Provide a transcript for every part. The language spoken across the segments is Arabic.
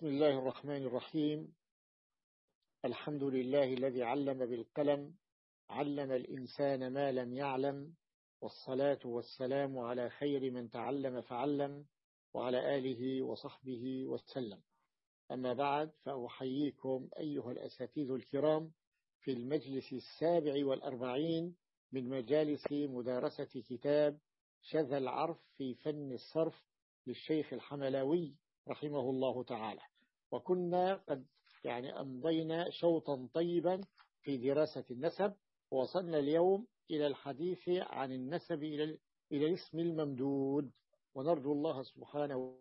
بسم الله الرحمن الرحيم. الحمد لله الذي علم بالقلم علم الإنسان ما لم يعلم والصلاة والسلام على خير من تعلم فعلم وعلى آله وصحبه وسلم. أما بعد فأحييكم أيها الأساتذة الكرام في المجلس السابع والأربعين من مجالس مدارسة كتاب شذ العرف في فن الصرف للشيخ الحملاوي رحمه الله تعالى. وكنا قد يعني أمضينا شوطا طيبا في دراسة النسب ووصلنا اليوم إلى الحديث عن النسب إلى إلى الاسم الممدود. ونرجو الله سبحانه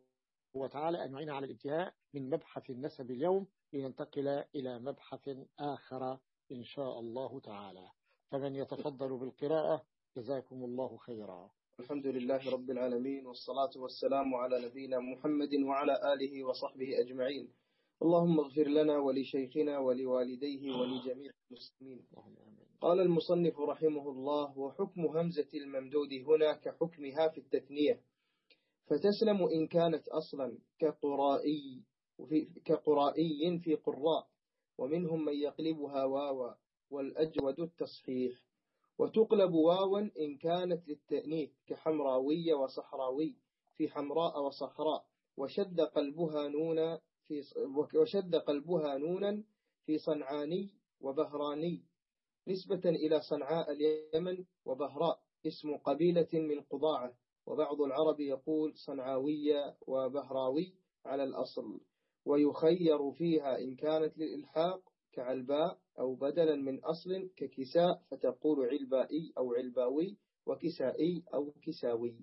وتعالى أن يعين على الانتهاء من مبحث النسب اليوم لننتقل إلى مبحث آخر إن شاء الله تعالى. فمن يتفضل بالقراءة جزاكم الله خيرا. الحمد لله رب العالمين والصلاة والسلام على نبينا محمد وعلى آله وصحبه أجمعين. اللهم اغفر لنا ولشيخنا ولوالديه ولجميع المسلمين. قال المصنف رحمه الله وحكم همزة الممدود هنا كحكمها في التثنية. فتسلم إن كانت أصلا كقرائي كقرائي في قراء ومنهم من يقلبها واوا والأجود التصحيح. وتقلب واوا إن كانت للتأنيث كحمراوية وصحراوي في حمراء وصحراء وشد قلبها نونا في وشد قلبها نونا في صنعاني وبهراني نسبة إلى صنعاء اليمن وبهراء اسم قبيلة من قضاعة وبعض العرب يقول صنعاوية وبهراوي على الأصل ويخير فيها إن كانت للإلحاق كعلباء أو بدلا من أصل ككساء فتقول علبائي أو علباوي وكسائي أو كساوي.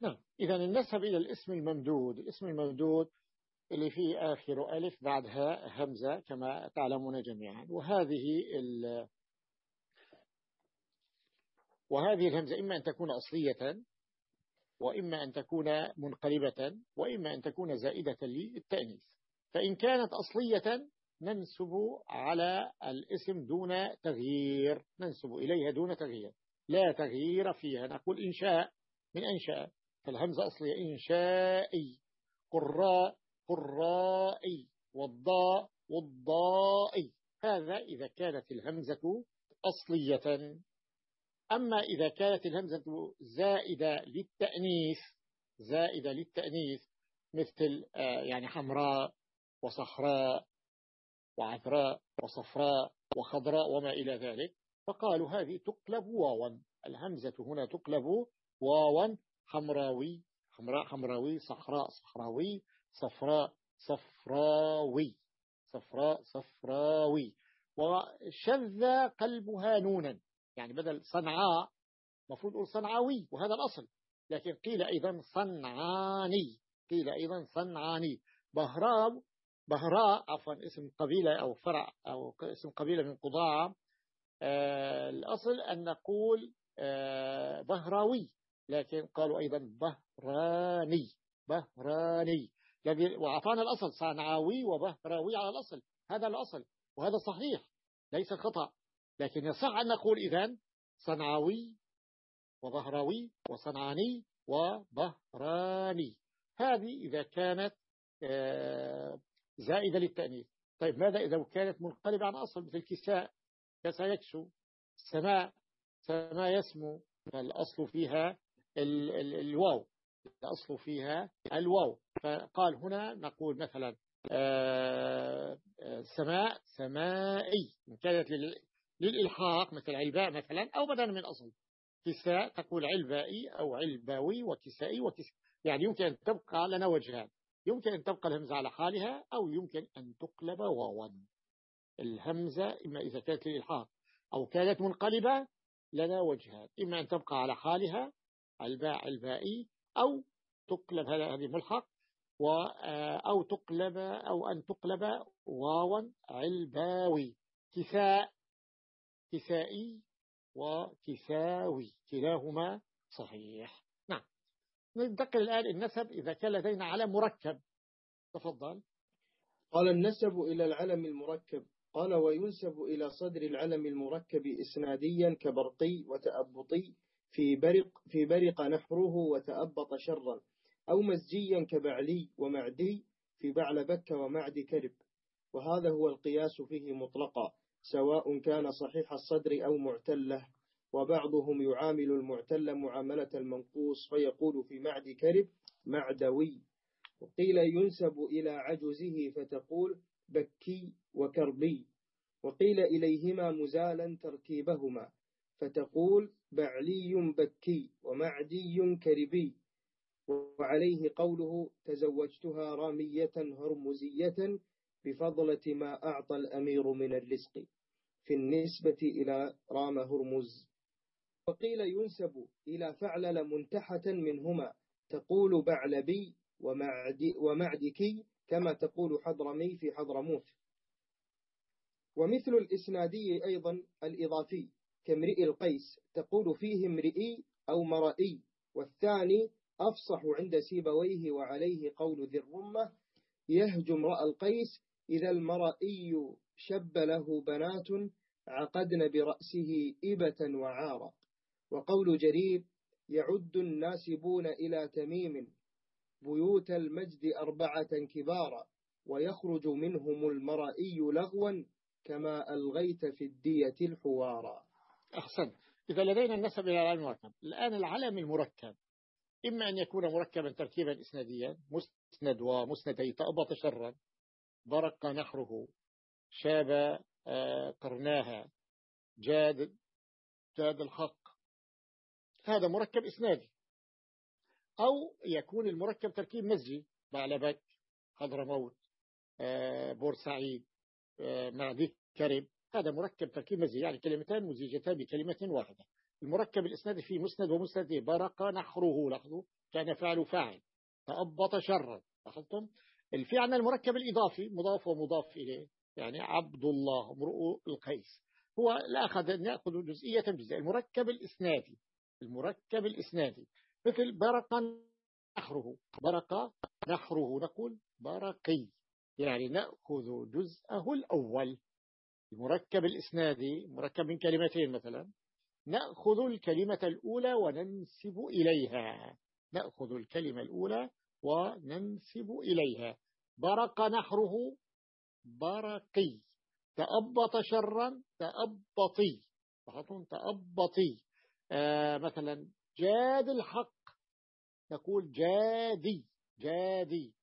نعم إذا النسب إلى الاسم الممدود الاسم الممدود اللي فيه آخر ألف بعدها همزة كما تعلمون جميعا. وهذه ال وهذه الهمزة إما أن تكون أصلية وإما أن تكون منقلبة وإما أن تكون زائدة للتأنيث. فإن كانت أصلية ننسب على الاسم دون تغيير ننسب إليها دون تغيير. لا تغيير فيها. نقول إنشاء من أنشاء فالهمزة أصلية إنشائي قراء قرائي والضاء والضائي هذا إذا كانت الهمزة أصلية. أما إذا كانت الهمزة زائدة للتأنيث زائدة للتأنيث مثل يعني حمراء وصحراء وعذراء وصفراء وخضراء وما إلى ذلك فقالوا هذه تقلب واوا. الهمزة هنا تقلب واوا حمراوي حمراء حمراوي صحراء صحراوي صفراء صفراوي صفراء صفراوي. وشذ قلبها نونا. يعني بدل صنعاء مفروض نقول صنعاوي وهذا الأصل. لكن قيل أيضا صنعاني قيل أيضا صنعاني. بهراء بهراء عفوا اسم قبيلة أو فرع أو اسم قبيلة من قضاعة آه الأصل أن نقول آه بهراوي. لكن قالوا أيضا بهراني. بهراني. وعطانا الأصل صنعاوي وبهراوي على الأصل هذا الأصل وهذا صحيح ليس خطأ لكن يصح أن نقول إذن صنعاوي وبهراوي وصنعاني وبهراني. هذه إذا كانت آه زائدة للتأنيث. طيب ماذا إذا كانت منقلبة عن أصل؟ مثل كساء كساء يكسو سماء. سماء يسمو. فالأصل فيها ال ال الواو. الأصل فيها الواو. فقال هنا نقول مثلا سماء سمائي إن كانت للإلحاق مثل علباء مثلا أو بدلا من أصل. كساء تقول علبائي أو علباوي وكسائي وكسائي يعني يمكن أن تبقى لنا وجهان. يمكن أن تبقى الهمزة على حالها أو يمكن أن تقلب واوا. الهمزة إما إذا كانت للإلحاق أو كانت منقلبة لنا وجهان. إما أن تبقى على حالها الباء البائي أو تقلب هذه ملحق أو تقلب أو أن تقلب واوا علباوي كساء كسائي وكساوي. كلاهما صحيح. نعم. ننتقل الآن النسب إذا كان لدينا علم مركب. تفضل. قال النسب إلى العلم المركب. قال وينسب إلى صدر العلم المركب إسناديا كبرقي وتأبطي في برق, في برق نحره وتأبط شرا أو مزجيا كبعلي ومعدي في بعلبك ومعد كرب. وهذا هو القياس فيه مطلقا سواء كان صحيح الصدر أو معتلة. وبعضهم يعامل المعتل معاملة المنقوص فيقول في معد كرب معدوي. وقيل ينسب إلى عجزه فتقول بكي وكربي. وقيل إليهما مزالا تركيبهما. فتقول بعلي بكي ومعدي كربي وعليه قوله تزوجتها رامية هرمزية بفضلة ما أعطى الأمير من الرزق في النسبة إلى رام هرمز. وقيل ينسب إلى فعلل منتحة منهما تقول بعلبي ومعد ومعدكي كما تقول حضرمي في حضرموت. ومثل الإسنادي أيضا الإضافي كامرئ القيس تقول فيه امرئي أو مرئي والثاني أفصح عند سيبويه وعليه قول ذي الرمة يهجم امرأ القيس إذا المرئي شب له بنات عقدن برأسه إبة وعارا وقول جرير يعد الناسبون إلى تميم بيوت المجد أربعة كبارا ويخرج منهم المرئي لغوا كما ألغيت في الدية الحوارا. أحسن. إذا لدينا النسب إلى العلم المركب الآن العلم المركب إما أن يكون مركبا تركيبا إسناديا مسند ومسندي تأبط شرا. برق نحره. شاب آه، قرناها. جاد جاد الحق. هذا مركب إسنادي. أو يكون المركب تركيب مزجي بعلبك حضرموت آه، بورسعيد آه، معدي كرب هذا مركب تركيب مزجي يعني كلمتان مزيجتان بكلمة واحدة. المركب الإسنادي فيه مسند ومسند برق نحره لاحظوا؟ كان فعل فاعل. تأبط شرا. لاحظتم؟ الفعل المركب الإضافي مضاف ومضاف إليه. يعني عبد الله امرؤ القيس. هو لا أخذ نأخذ جزئية جزئية. المركب الإسنادي. المركب الإسنادي. مثل برق نحره. برق نحره نقول برقي. يعني نأخذ جزءه الأول. المركب الإسنادي مركب من كلمتين مثلا نأخذ الكلمة الأولى وننسب إليها. نأخذ الكلمة الأولى وننسب إليها. برق نحره برقي. تأبط شرا تأبطي. تأبطي. آه مثلا جاد الحق. نقول جادي جادي.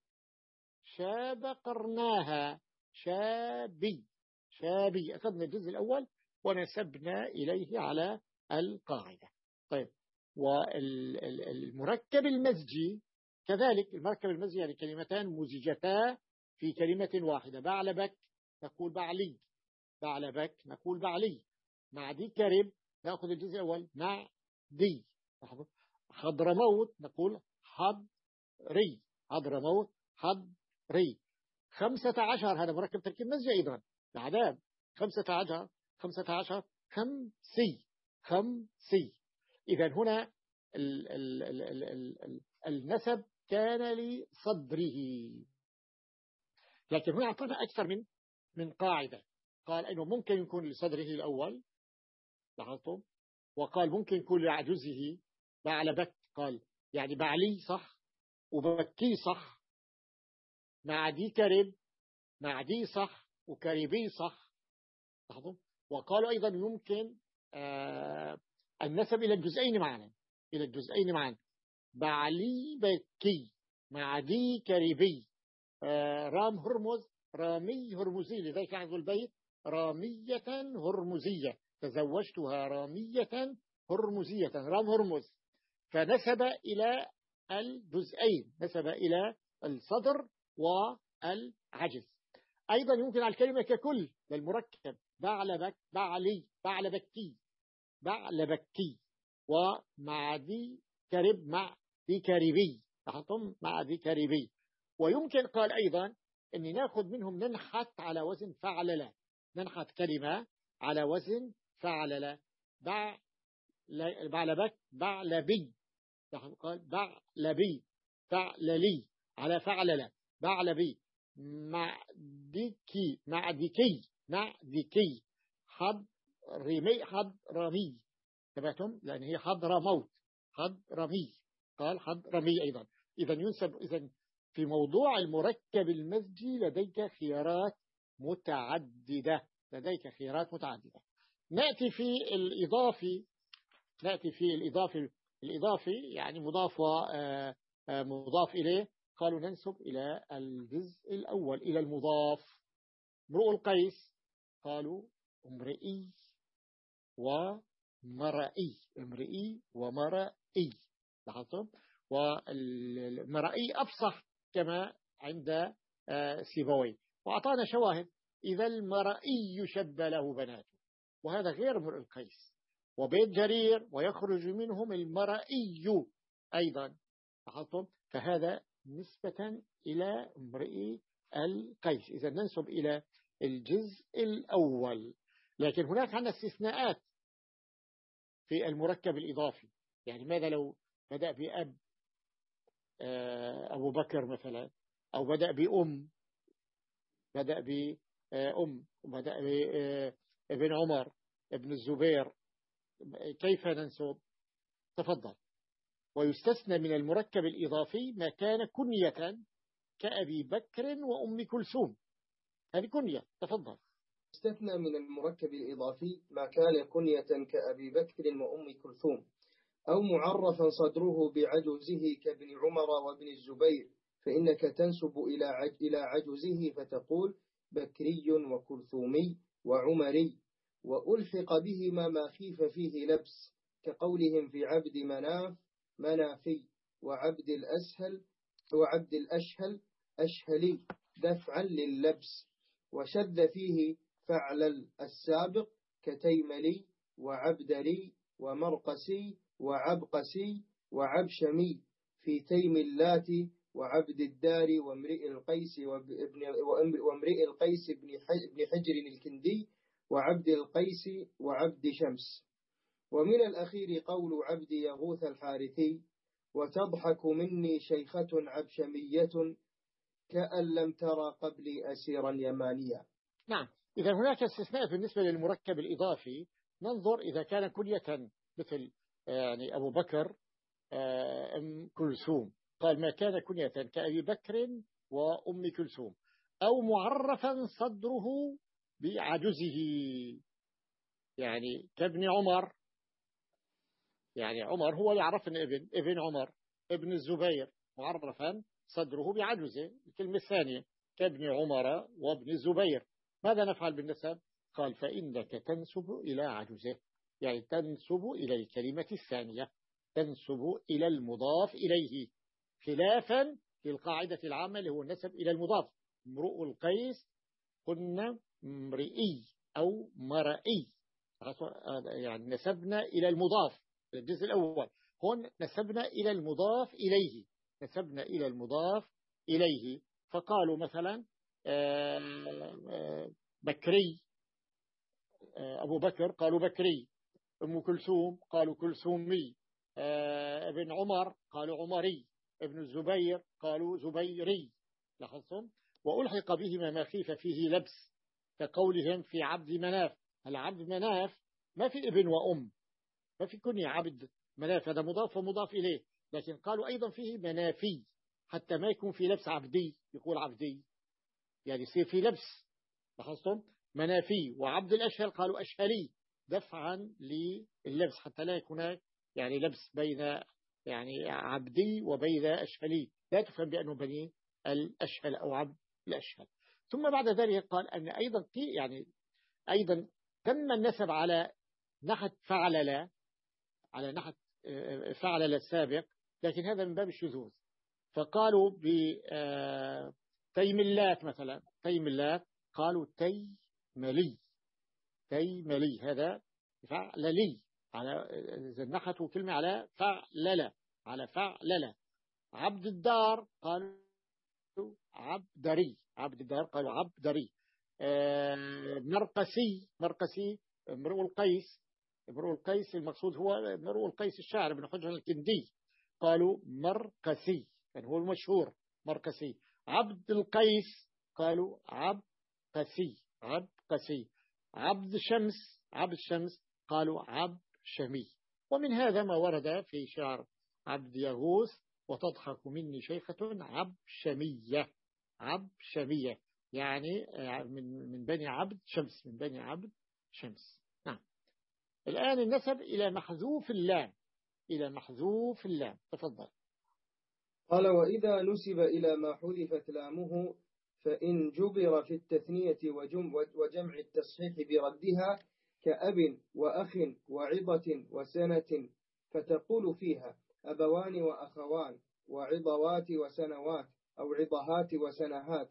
شاب قرناها. شابي. شابي أخذنا الجزء الأول ونسبنا إليه على القاعدة. طيب والمركب المزجي كذلك المركب المزجي يعني كلمتان مزجتا في كلمة واحدة. بعلبك نقول بعلي. بعلبك نقول بعلي. مع دي كرب نأخذ الجزء الأول. مع دي. حضرموت نقول حضري. حضرموت حضري. خمسة عشر هذا مركب تركيب مزجي أيضا. العذاب خمسة عشر خمسة عشر خمسي خمسي إذا هنا ال ال ال ال ال ال النسب كان لصدره. لكن هنا أعطانا أكثر من من قاعدة. قال أنه ممكن يكون لصدره الأول. لاحظتم؟ وقال ممكن يكون لعجزه بعل بك. قال يعني بعلي صح؟ وبكي صح؟ مع دي كرب مع دي صح؟ وكريبي صح؟ لاحظتم وقالوا أيضا يمكن آه النسب إلى الجزئين معنا إلى الجزئين معنا بعلي بكي مع دي كريبي آه رام هرمز رامي هرمزي لذلك يعظ البيت رامية هرمزية. تزوجتها رامية هرمزية رام هرمز. فنسب إلى الجزئين نسب إلى الصدر والعجز. أيضا يمكن على الكلمة ككل للمركب بعلبك بعلي بعلبكي بعلبكي. ومع دي كرب مع دي كريبي لاحظتم؟ مع دي كريبي ويمكن قال أيضا أني نأخذ منهم ننحت على وزن فعلل. ننحت كلمة على وزن فعلل. بع بعلبك بعلبي. قال بعلبي. فعللي. على فعلل. بعلبي. معدكي معدكي معدكي. حد رمي حد رمي. تبعتم لأن هي حد رموت حد رمي. قال حد رمي أيضا. إذا ينسب إذا في موضوع المركب المزجي لديك خيارات متعددة. لديك خيارات متعددة. نأتي في الإضافي نأتي في الإضافي الإضافي يعني مضاف آه، آه، مضاف إليه. قالوا ننسب إلى الجزء الأول إلى المضاف. امرؤ القيس قالوا امرئي ومرئي امرئي ومرئي. لاحظتم؟ والمرئي أفصح كما عند آه، سيبوي. وأعطانا شواهد. إذا المرئي شب له بناته وهذا غير امرؤ القيس. وبيت جرير ويخرج منهم المرئي أيضا. لاحظتم؟ فهذا نسبة إلى امرئ القيس. إذا ننسب إلى الجزء الأول. لكن هناك عندنا استثناءات في المركب الإضافي. يعني ماذا لو بدأ بأب آه، أبو بكر مثلا أو بدأ بأم بدأ بأم وبدأ بابن آه، عمر ابن الزبير. كيف ننسب؟ تفضل. ويستثنى من المركب الإضافي ما كان كنية كأبي بكر وأم كلثوم. هذه كنية. تفضل. استثنى من المركب الإضافي ما كان كنية كأبي بكر وأم كلثوم. أو معرفا صدره بعجزه كابن عمر وابن الزبير فإنك تنسب إلى إلى عجزه فتقول بكري وكلثومي وعمري وألحق بهما ما خيف فيه لبس كقولهم في عبد مناف منافي وعبد الأسهل وعبد الأشهل أشهلي دفعا لللبس. وشد فيه فعل السابق كتيملي وعبدلي ومرقسي وعبقسي وعبشمي في تيم اللات وعبد الدار وامرئ القيس وامرئ القيس بن حجر الكندي وعبد القيس وعبد شمس. ومن الأخير قول عبد يغوث الحارثي وتضحك مني شيخة عبشمية كأن لم ترى قبلي أسيرا يمانيا نعم. إذا هناك استثناء بالنسبة للمركب الإضافي ننظر إذا كان كلية مثل يعني أبو بكر آه، أم كلثوم. قال ما كان كنية كأبي بكر وأم كلثوم. أو معرفا صدره بعجزه. يعني كابن عمر يعني عمر هو يعرف أن ابن ابن عمر ابن الزبير. معرفا صدره بعجزه الكلمة الثانية كابن عمر وابن الزبير. ماذا نفعل بالنسب؟ قال فإنك تنسب إلى عجزه يعني تنسب إلى الكلمة الثانية. تنسب إلى المضاف إليه. خلافا للقاعدة العامة اللي هو النسب إلى المضاف. امرؤ القيس قلنا امرئي أو مرئي. يعني نسبنا إلى المضاف. الجزء الأول. هون نسبنا إلى المضاف إليه. نسبنا إلى المضاف إليه. فقالوا مثلا آه، آه، بكري آه، أبو بكر قالوا بكري. أم كلثوم قالوا كلثومي. ابن عمر قالوا عمري. ابن الزبير قالوا زبيري. لاحظتم؟ وألحق بهما ما خيف فيه لبس كقولهم في عبد مناف. هل عبد مناف ما في ابن وأم؟ ما في كنية عبد مناف هذا مضاف ومضاف إليه. لكن قالوا أيضا فيه منافي حتى ما يكون في لبس عبدي يقول عبدي. يعني يصير في لبس. لاحظتم؟ منافي. وعبد الأشهل قالوا أشهلي. دفعا لللبس حتى لا يكون يعني لبس بين يعني عبدي وبين أشهلي. لا تفهم بأنه بني الأشهل أو عبد الأشهل. ثم بعد ذلك قال أن أيضا يعني أيضا تم النسب على نحت فعلل على نحت فعلل السابق لكن هذا من باب الشذوذ. فقالوا بتيملات آه، مثلا تيملات قالوا تيملي تيملي هذا فعللي على نحته كلمة على فعلل على فعلل. عبد الدار قالوا عبدري عبد الدار قالوا عبدري. آه، مرقسي مرقسي امرؤ القيس امرؤ القيس المقصود هو امرؤ القيس الشاعر ابن حجر الكندي. قالوا مرقسي يعني هو المشهور مرقسي عبد القيس قالوا عبقسي عبقسي. عبد شمس عبد شمس قالوا عبد شمي ومن هذا ما ورد في شعر عبد يغوث وتضحك مني شيخة عبشمية. عبشمية يعني من بني عبد شمس من بني عبد شمس. الآن النسب إلى محذوف اللام. إلى محذوف اللام. تفضل. قال وإذا نسب إلى ما حذفت لامه فإن جبر في التثنية وجمع التصحيح بردها كأب وأخ وعظة وسنة فتقول فيها أبوان وأخوان وعظوات وسنوات أو عظهات وسنهات.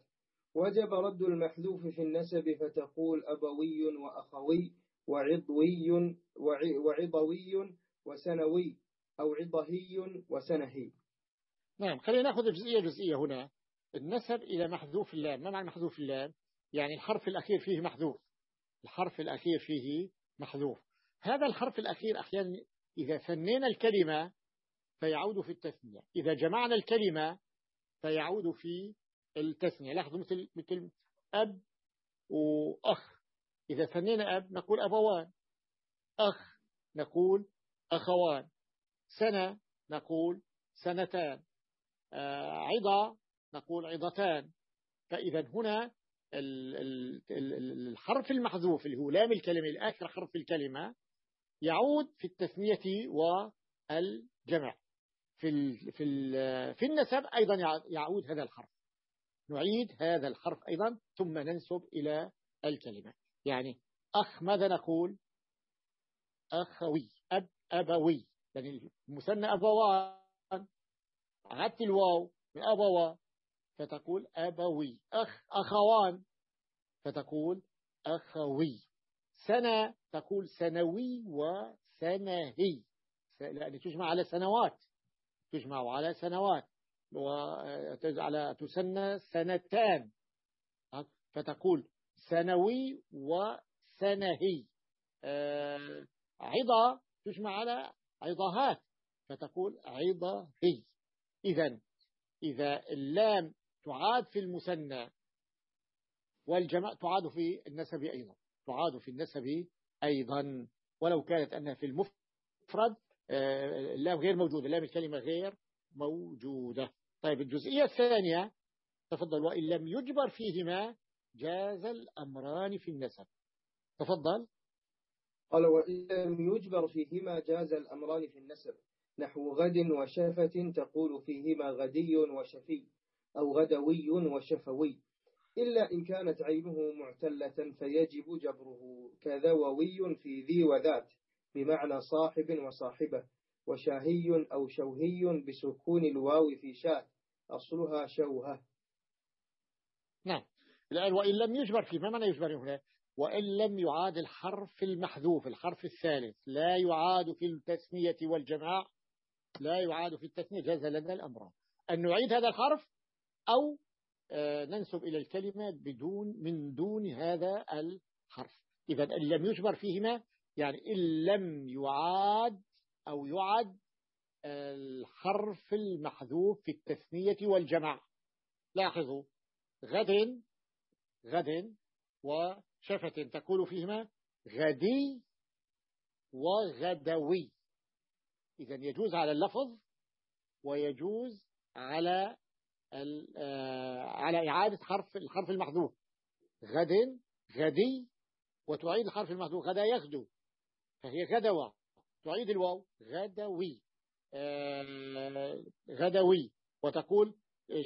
وجب رد المحذوف في النسب فتقول أبوي وأخوي. وعضوي وعضوي وسنوي أو عضهي وسنهي. نعم خلينا نأخذ جزئية جزئية هنا. النسب إلى محذوف اللام. ما معنى محذوف اللام؟ يعني الحرف الأخير فيه محذوف. الحرف الأخير فيه محذوف. هذا الحرف الأخير أحيانا إذا ثنينا الكلمة فيعود في التثنية. إذا جمعنا الكلمة فيعود في التثنية. لاحظوا مثل مثل أب وأخ. إذا ثنينا أب نقول أبوان. أخ نقول أخوان. سنة نقول سنتان. آه، عظة نقول عظتان فإذا هنا الحرف المحذوف اللي هو لام الكلمة الآخر حرف الكلمة يعود في التثنية والجمع. في في في النسب أيضا يعود هذا الحرف. نعيد هذا الحرف أيضا ثم ننسب إلى الكلمة. يعني أخ ماذا نقول؟ أخوي أب أبوي. يعني المثنى أبوان. عدت الواو من أبوا فتقول أبوي. أخ أخوان فتقول أخوي. سنة تقول سنوي وسنهي. لأن تجمع على سنوات. تجمع على سنوات. وعلى تسنى سنتان. فتقول سنوي وسنهي. آه، عظة تجمع على عظهات فتقول عظهي. إذا إذا اللام تعاد في المثنى والجمع تعاد في النسب أيضا تعاد في النسب أيضا. ولو كانت أنها في المفرد آه، اللام غير موجودة اللام الكلمة غير موجودة. طيب الجزئية الثانية تفضل وإن لم يجبر فيهما جاز الأمران في النسب. تفضل. قال وإن لم يجبر فيهما جاز الأمران في النسب نحو غد وشفة تقول فيهما غدي وشفي أو غدوي وشفوي. إلا إن كانت عينه معتلة فيجب جبره كذووي في ذي وذات بمعنى صاحب وصاحبة وشاهي أو شوهي بسكون الواو في شاء أصلها شوهة. نعم. الآن وإن لم يجبر فيه ما معنى يجبر هنا وإن لم يعاد الحرف المحذوف الحرف الثالث. لا يعاد في التثنية والجماع لا يعاد في التثنية جاز لنا الأمر. أن نعيد هذا الحرف أو آه، ننسب إلى الكلمة بدون من دون هذا الحرف. إذا إن لم يجبر فيهما يعني إن لم يعاد أو يعد الحرف المحذوف في التثنية والجمع لاحظوا غد غد وشفة تقول فيهما غدي وغدوي. إذا يجوز على اللفظ ويجوز على آه، على إعادة حرف الحرف المحذوف. غد غدي وتعيد الحرف المحذوف. غدا يغدو. فهي غدوة. تعيد الواو. غدوي. آه، غدوي. وتقول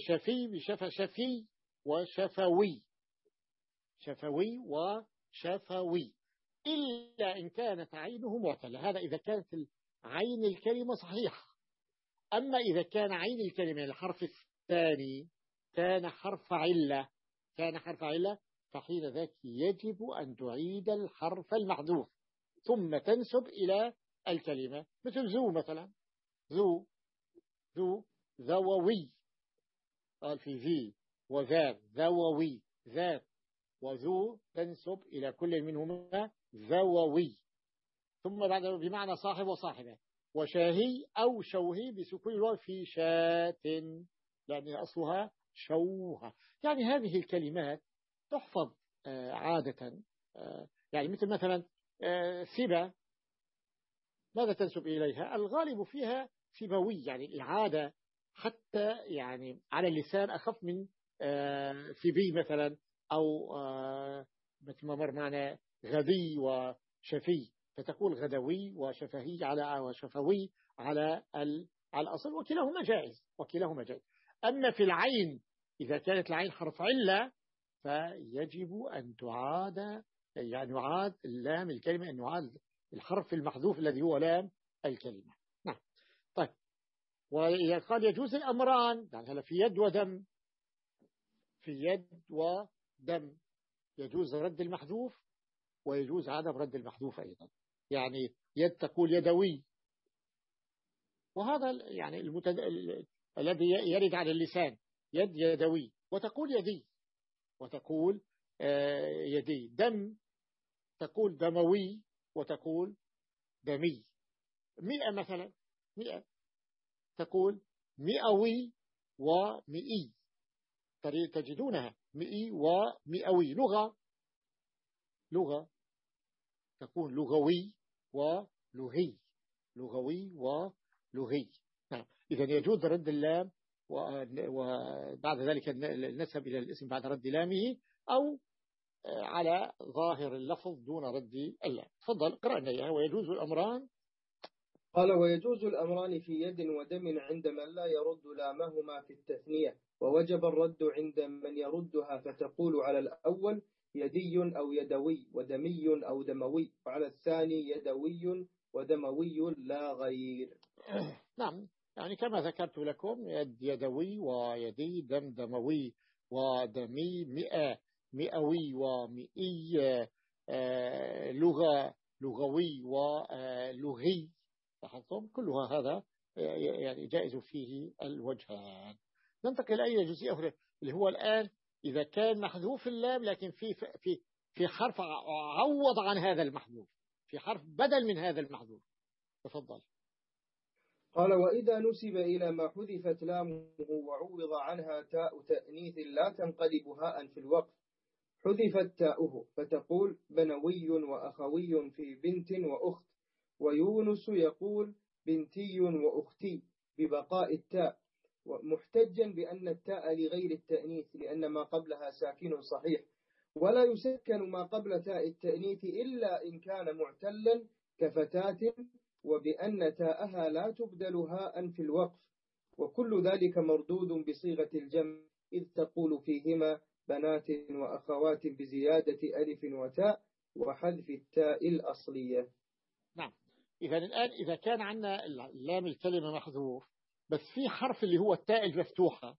شفي بشف شفي وشفوي. شفوي وشفوي إلا إن كانت عينه معتلة. هذا إذا كانت عين الكلمة صحيحة. أما إذا كان عين الكلمة الحرف الثاني كان حرف علة كان حرف علة فحين ذاك يجب أن تعيد الحرف المحذوف ثم تنسب إلى الكلمة. مثل ذو مثلا. ذو ذو ذووي. قال في ذي وذات ذووي ذات وذو تنسب إلى كل منهما ذووي. ثم بعد بمعنى صاحب وصاحبة وشاهي أو شوهي بسكون الواو في شات يعني أصلها شوهة يعني هذه الكلمات تحفظ آه، عادة آه، يعني مثل مثلا آه، سبا ماذا تنسب إليها؟ الغالب فيها سبوي يعني إعادة حتى يعني على اللسان أخف من آه، في بي مثلا. أو آه، مثل ما مر معنا غدي وشفي. فتقول غدوي وشفهي على وشفوي على على الأصل وكلاهما جائز وكلاهما جائز. أما في العين إذا كانت العين حرف علة فيجب أن تعاد يعني يعاد اللام الكلمة أن يعاد الحرف المحذوف الذي هو لام الكلمة. نعم. طيب. وقال يجوز الأمران يعني هلا في يد ودم. في يد ودم يجوز رد المحذوف ويجوز عدم رد المحذوف أيضا. يعني يد تقول يدوي. وهذا يعني المتد... الذي يرد على اللسان يد يدوي وتقول يدي. وتقول آه، يدي. دم تقول دموي وتقول دمي. مئة مثلا. مئة. تقول مئوي ومئي. تجدونها. مئي ومئوي. لغة. لغة. تكون لغوي ولغي لغوي ولغي نعم. إذا يجوز رد اللام وبعد ذلك النسب إلى الاسم بعد رد لامه أو على ظاهر اللفظ دون رد اللام. تفضل قرأنا إياها. ويجوز الأمران قال ويجوز الأمران في يد ودم عند من لا يرد لامهما في التثنية ووجب الرد عند من يردها فتقول على الأول يدي أو يدوي ودمي أو دموي وعلى الثاني يدوي ودموي لا غير. نعم يعني كما ذكرت لكم يد يدوي ويدي دم دموي ودمي مئة مئوي ومئي آه، لغة لغوي ولغي لاحظتم كلها هذا آه، يعني جائز فيه الوجهان ننتقل إلى جزئية أخرى اللي هو الآن إذا كان محذوف اللام لكن في في في حرف عوض عن هذا المحذوف في حرف بدل من هذا المحذوف. تفضل. قال وإذا نسب إلى ما حذفت لامه وعوض عنها تاء تأنيث لا تنقلب هاء في الوقف حذفت تاؤه فتقول بنوي وأخوي في بنت وأخت. ويونس يقول بنتي وأختي ببقاء التاء محتجا بأن التاء لغير التأنيث لأن ما قبلها ساكن صحيح. ولا يسكن ما قبل تاء التأنيث إلا إن كان معتلا كفتاة وبأن تاءها لا تبدل هاء في الوقف. وكل ذلك مردود بصيغة الجمع إذ تقول فيهما بنات وأخوات بزيادة ألف وتاء وحذف التاء الأصلية. نعم. إذا الآن إذا كان عندنا لام الكلمة محذوف بس في حرف اللي هو التاء المفتوحة.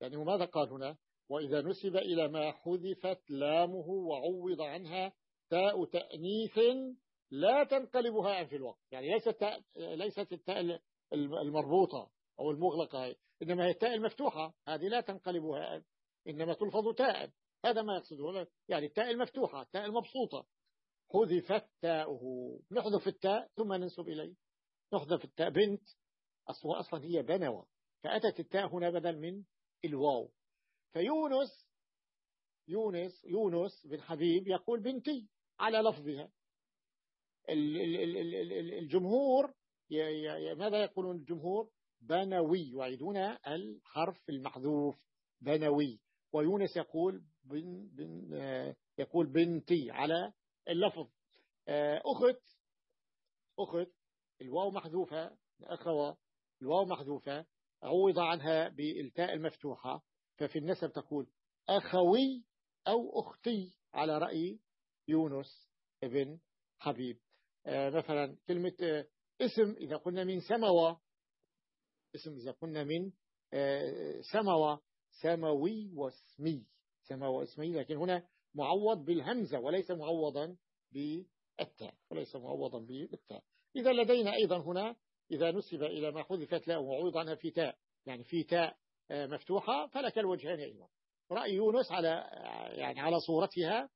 يعني ماذا قال هنا؟ وإذا نسب إلى ما حذفت لامه وعوض عنها تاء تأنيث لا تنقلب هاء في الوقت. يعني ليست ليست التاء المربوطة أو المغلقة هي. إنما هي التاء المفتوحة. هذه لا تنقلب هاء إنما تلفظ تاء. هذا ما يقصده يعني التاء المفتوحة التاء المبسوطة. حذفت تاؤه نحذف التاء ثم ننسب إليه. نحذف التاء. بنت. أصلها أصلا هي بنوة. فأتت التاء هنا بدل من الواو. فيونس يونس يونس بن حبيب يقول بنتي على لفظها. الجمهور ماذا يقولون الجمهور؟ بنوي. يعيدون الحرف المحذوف. بنوي. ويونس يقول بن بن يقول بنتي على اللفظ. أخت أخت الواو محذوفة أخوة الواو محذوفة عوض عنها بالتاء المفتوحة ففي النسب تقول أخوي أو أختي على رأي يونس ابن حبيب. آه، مثلا كلمة آه، اسم إذا قلنا من سموة اسم إذا قلنا من آه، سموة سموي واسمي سموي واسمي لكن هنا معوض بالهمزة وليس معوضا بالتاء وليس معوضا بالتاء. إذا لدينا أيضا هنا إذا نسب إلى ما حذفت له وعوض عنها في تاء يعني في تاء آه، مفتوحة فلك الوجهان أيضا. رأي يونس على يعني على صورتها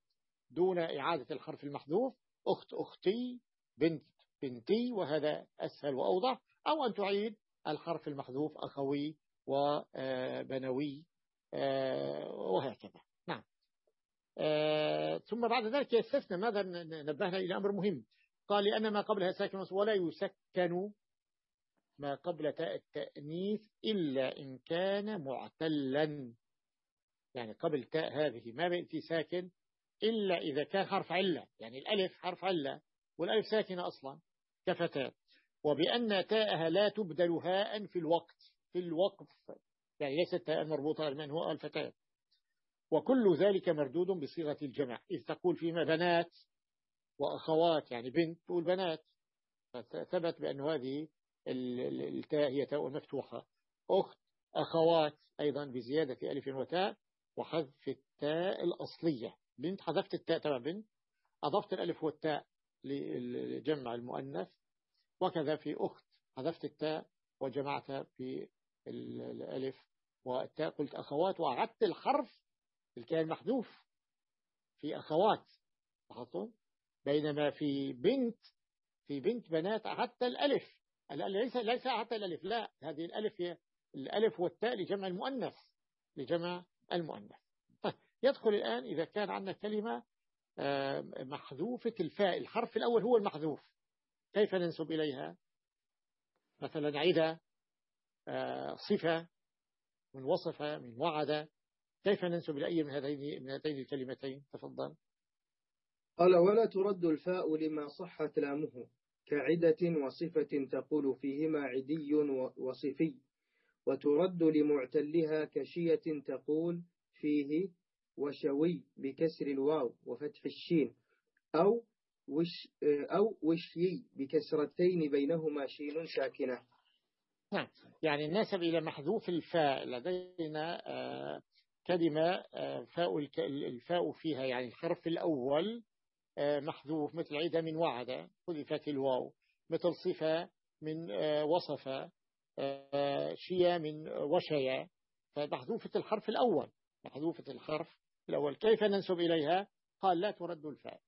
دون إعادة الحرف المحذوف أخت أختي بنت بنتي وهذا أسهل وأوضح. أو أن تعيد الحرف المحذوف أخوي وبنوي آه، وهكذا آه، ثم بعد ذلك يستثنى ماذا؟ نبهنا إلى أمر مهم. قال لأن ما قبلها ساكن ولا يسكن ما قبل تاء التأنيث إلا إن كان معتلا. يعني قبل تاء هذه ما بيأتي ساكن إلا إذا كان حرف علة. يعني الألف حرف علة والألف ساكنة أصلا كفتاة. وبأن تاءها لا تبدل هاء في الوقت. في الوقف. يعني ليست تاء مربوطة من هو الفتاة. وكل ذلك مردود بصيغة الجمع. إذ تقول فيما بنات وأخوات يعني بنت تقول بنات. ثبت بأن هذه التاء هي تاء مفتوحة. أخت أخوات أيضا بزيادة ألف وتاء وحذف التاء الأصلية. بنت حذفت التاء تبع بنت. أضفت الألف والتاء لجمع المؤنث. وكذا في أخت حذفت التاء وجمعت في الألف. والتاء قلت أخوات وأعدت الحرف الكائن محذوف في أخوات لاحظتم؟ بينما في بنت في بنت بنات حتى الألف ليس ليس حتى الألف لا هذه الألف هي الألف والتاء لجمع المؤنث لجمع المؤنث. طيب يدخل الآن إذا كان عندنا كلمة محذوفة الفاء الحرف الأول هو المحذوف. كيف ننسب إليها؟ مثلا عدة صفة من وصف من وعد كيف ننسب إلى أي من هذين من هاتين الكلمتين؟ تفضل. قال ولا ترد الفاء لما صحت لامه كعدة وصفة تقول فيهما عدي وصفي. وترد لمعتلها كشية تقول فيه وشوي بكسر الواو وفتح الشين. أو وش أو وشي بكسرتين بينهما شين ساكنة. نعم. يعني النسب إلى محذوف الفاء لدينا آه، كلمة آه، فاء الفاء فيها يعني الحرف الأول آه، محذوف مثل عيدة من وعد حذفت الواو. مثل صفة من وصف شيا من وشيا فمحذوفة الحرف الأول محذوفة الحرف الأول. كيف ننسب إليها؟ قال لا ترد الفاء.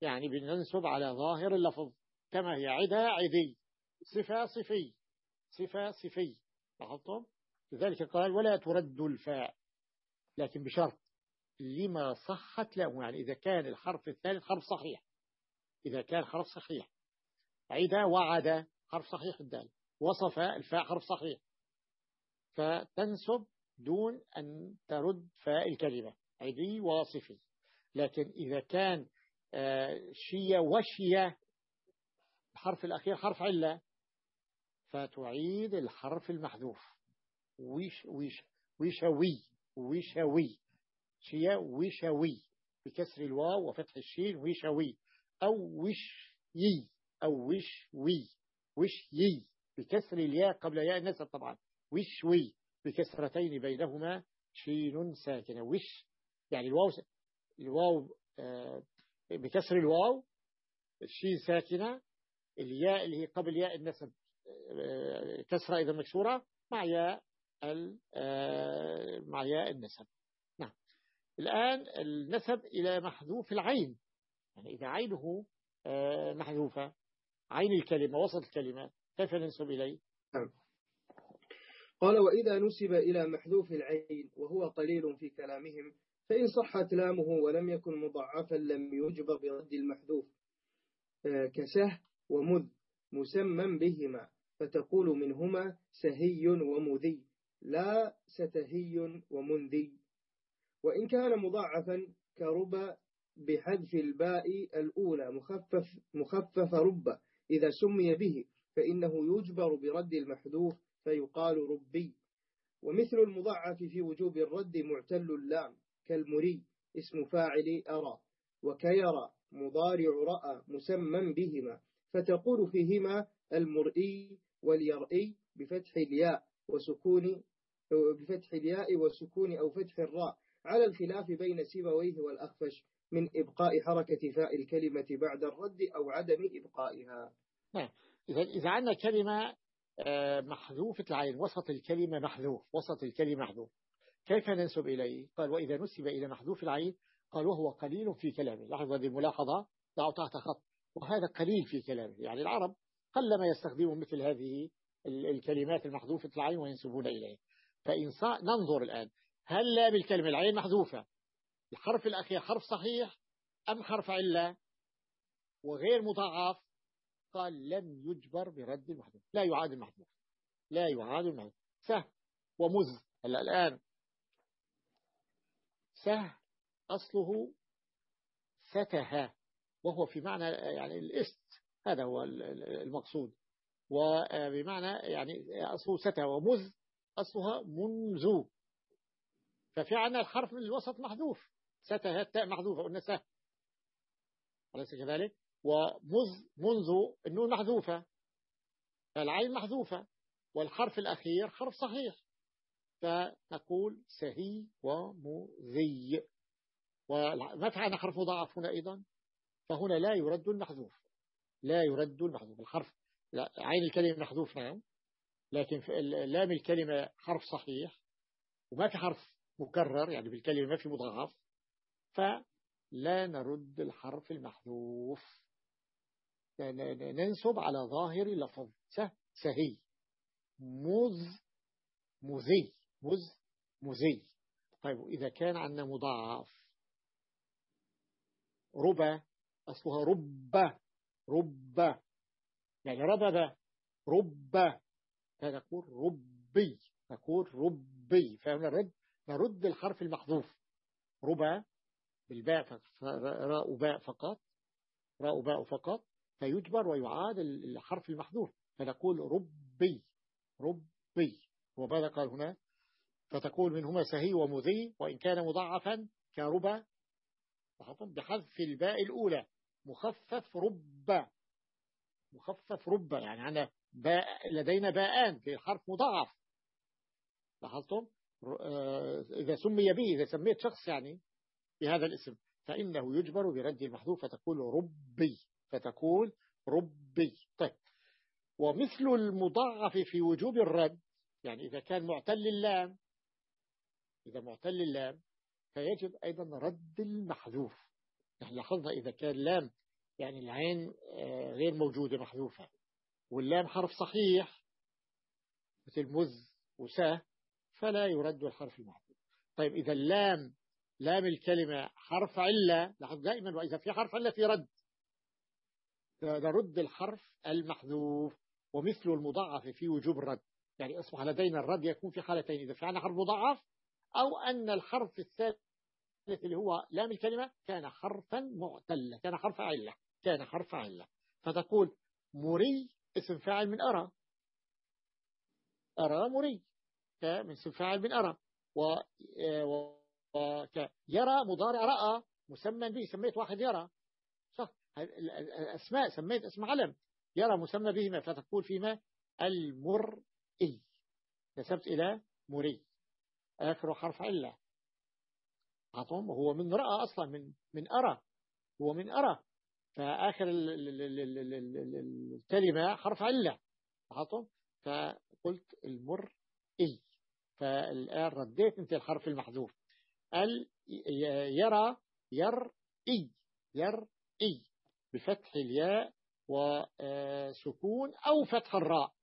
يعني بننسب على ظاهر اللفظ كما هي عدا عدي. صفة صفي صفة صفي. لاحظتم؟ لذلك قال ولا ترد الفاء. لكن بشرط لما صحت له يعني إذا كان الحرف الثالث حرف صحيح. إذا كان حرف صحيح. عدا وعد حرف صحيح الدال. وصف الفاء حرف صحيح. فتنسب دون أن ترد فاء الكلمة. عدي واصفي. لكن إذا كان آه، شية وشية الحرف الأخير حرف علة فتعيد الحرف المحذوف. ويش ويش ويشوي. ويشوي شيا ويشوي بكسر الواو وفتح الشين ويشوي أو وشي. أو وشوي. وشي. بكسر الياء قبل ياء النسب طبعا. وشوي. بكسرتين بينهما شين ساكنة. وش. يعني الواو الواو آه، بكسر الواو الشين ساكنة. الياء اللي هي قبل ياء النسب آه، كسرة إذا مكسورة مع ياء آه، مع ياء النسب. نعم. الآن النسب إلى محذوف العين. يعني إذا عينه محذوفة عين الكلمة وسط الكلمة كيف ننسب إليه؟ نعم. قال وإذا نسب إلى محذوف العين وهو قليل في كلامهم فإن صحت لامه ولم يكن مضعفا لم يجب برد المحذوف آه، كسه ومذ مسمى بهما فتقول منهما سهي ومذي. لا ستهي ومنذي. وإن كان مضاعفا كرب بحذف الباء الأولى مخفف, مخفف رب. إذا سمي به فإنه يجبر برد المحذوف فيقال ربي. ومثل المضاعف في وجوب الرد معتل اللام كالمري اسم فاعل أرى. وكيرى مضارع رأى مسمى بهما. فتقول فيهما المرئي واليرئي بفتح الياء وسكون بفتح الياء وسكون أو فتح الراء على الخلاف بين سيبويه والأخفش من إبقاء حركة فاء الكلمة بعد الرد أو عدم إبقائها. نعم. إذا عندنا كلمة آه، محذوفة العين وسط الكلمة محذوف وسط الكلمة محذوف. كيف ننسب إليه؟ قال وإذا نسب إلى محذوف العين قال وهو قليل في كلامه. لاحظ هذه الملاحظة؟ ضعوا تحت خط. وهذا قليل في كلامه. يعني العرب قلما يستخدمون مثل هذه الكلمات المحذوفة العين وينسبون إليه. فإن ننظر الآن هل لا بالكلمة العين محذوفة؟ الحرف الأخير حرف صحيح أم حرف علة؟ وغير مضاعف؟ قال لم يجبر برد المحذوف لا يعاد المحذوف لا يعاد المحذوف. سه ومز هلا الآن. سه أصله فتها وهو في معنى يعني الإست هذا هو المقصود. وبمعنى يعني أصله ستة ومذ. أصلها منذ. ففي عنا الحرف من الوسط محذوف ستة التاء محذوفة قلنا سه أليس كذلك؟ ومذ منذ النون محذوفة. فالعين محذوفة. والحرف الأخير حرف صحيح. فنقول سهي ومذي. ومتى عنا حرف مضاعف هنا أيضا. فهنا لا يرد المحذوف. لا يرد المحذوف. الحرف لا عين الكلمة محذوف نعم. لكن لام الكلمة حرف صحيح وما في حرف مكرر يعني بالكلمة ما في مضاعف فلا نرد الحرف المحذوف. ننسب على ظاهر لفظ سهي. مذ مذي مذ مذي طيب إذا كان عندنا مضاعف. ربا أصلها رب رب. يعني ربب رب. فنقول ربي نقول ربي. فهنا نرد الحرف المحذوف. ربا بالباء راء باء فقط راء باء فقط فيجبر ويعاد الحرف المحذوف. فنقول ربي ربي. وماذا قال هنا؟ فتقول منهما سهي ومذي وإن كان مضاعفا كربا. بحذف الباء الأولى. مخفف رب مخفف رب يعني عندنا باء لدينا باءان في حرف مضاعف. لاحظتم؟ آه، إذا سمي به إذا سميت شخص يعني بهذا الاسم فإنه يجبر برد المحذوف فتقول ربي فتقول ربي. طيب. ومثل المضاعف في وجوب الرد يعني إذا كان معتل اللام إذا معتل اللام فيجب أيضا رد المحذوف. يعني لاحظنا إذا كان لام يعني العين آه، غير موجودة محذوفة. واللام حرف صحيح مثل مذ وساه فلا يرد الحرف المحذوف. طيب إذا اللام لام الكلمة حرف علة لاحظ دائما وإذا في حرف علة في رد. نرد الحرف المحذوف ومثل المضاعف في وجوب الرد. يعني أصبح لدينا الرد يكون في حالتين إذا فعلنا حرف مضاعف أو أن الحرف الثالث اللي هو لام الكلمة كان حرفا معتلا كان حرف علة كان حرف علة. فتقول مري اسم فاعل من أرى. أرى مري. من اسم فاعل من أرى. و... يرى مضارع رأى. مسمى به. سميت واحد يرى. صح. الأسماء. سميت اسم علم. يرى مسمى بهما. فتقول فيما المرئي. نسبت إلى مري. آخر حرف علة. عطم هو من رأى أصلا. من من أرى. هو من أرى. فآخر الكلمة حرف علة. عطم فقلت المرئي فالآن رديت أنت الحرف المحذوف. ال يرى يرئي يرئي بفتح الياء وسكون أو فتح الراء.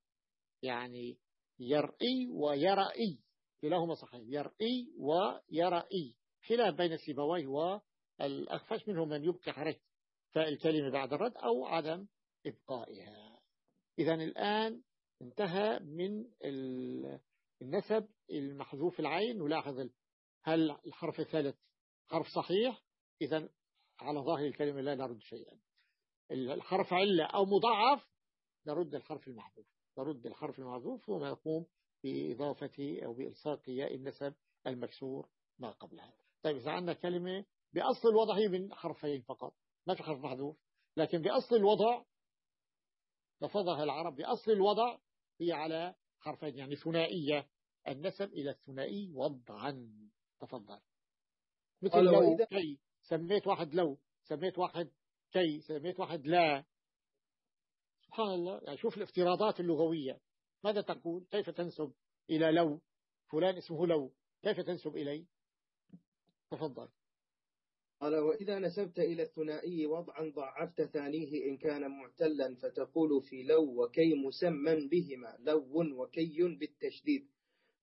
يعني يرئي ويرئي كلاهما صحيح. يرئي ويرئي خلاف بين السيبويه والأخفش منهم من يبقي حركة فالكلمة بعد الرد أو عدم إبقائها. إذا الآن انتهى من النسب المحذوف العين. نلاحظ هل الحرف الثالث حرف صحيح؟ إذا على ظاهر الكلمة لا نرد شيئا. الحرف علة أو مضاعف نرد الحرف المحذوف. نرد الحرف المحذوف وما يقوم بإضافة أو بإلصاق ياء النسب المكسور ما قبلها. طيب إذا عندنا كلمة بأصل الوضع هي من حرفين فقط. ما في حرف محذوف لكن بأصل الوضع لفظها العرب بأصل الوضع هي على حرفين يعني ثنائية. النسب إلى الثنائي وضعا. تفضل. مثل لو كي سميت واحد لو سميت واحد كي سميت واحد لا. سبحان الله يعني شوف الافتراضات اللغوية. ماذا تقول؟ كيف تنسب إلى لو؟ فلان اسمه لو. كيف تنسب إليه تفضل. قال وإذا نسبت إلى الثنائي وضعا ضعفت ثانية إن كان معتلا فتقول في لو وكي مسمى بهما لو وكي بالتشديد.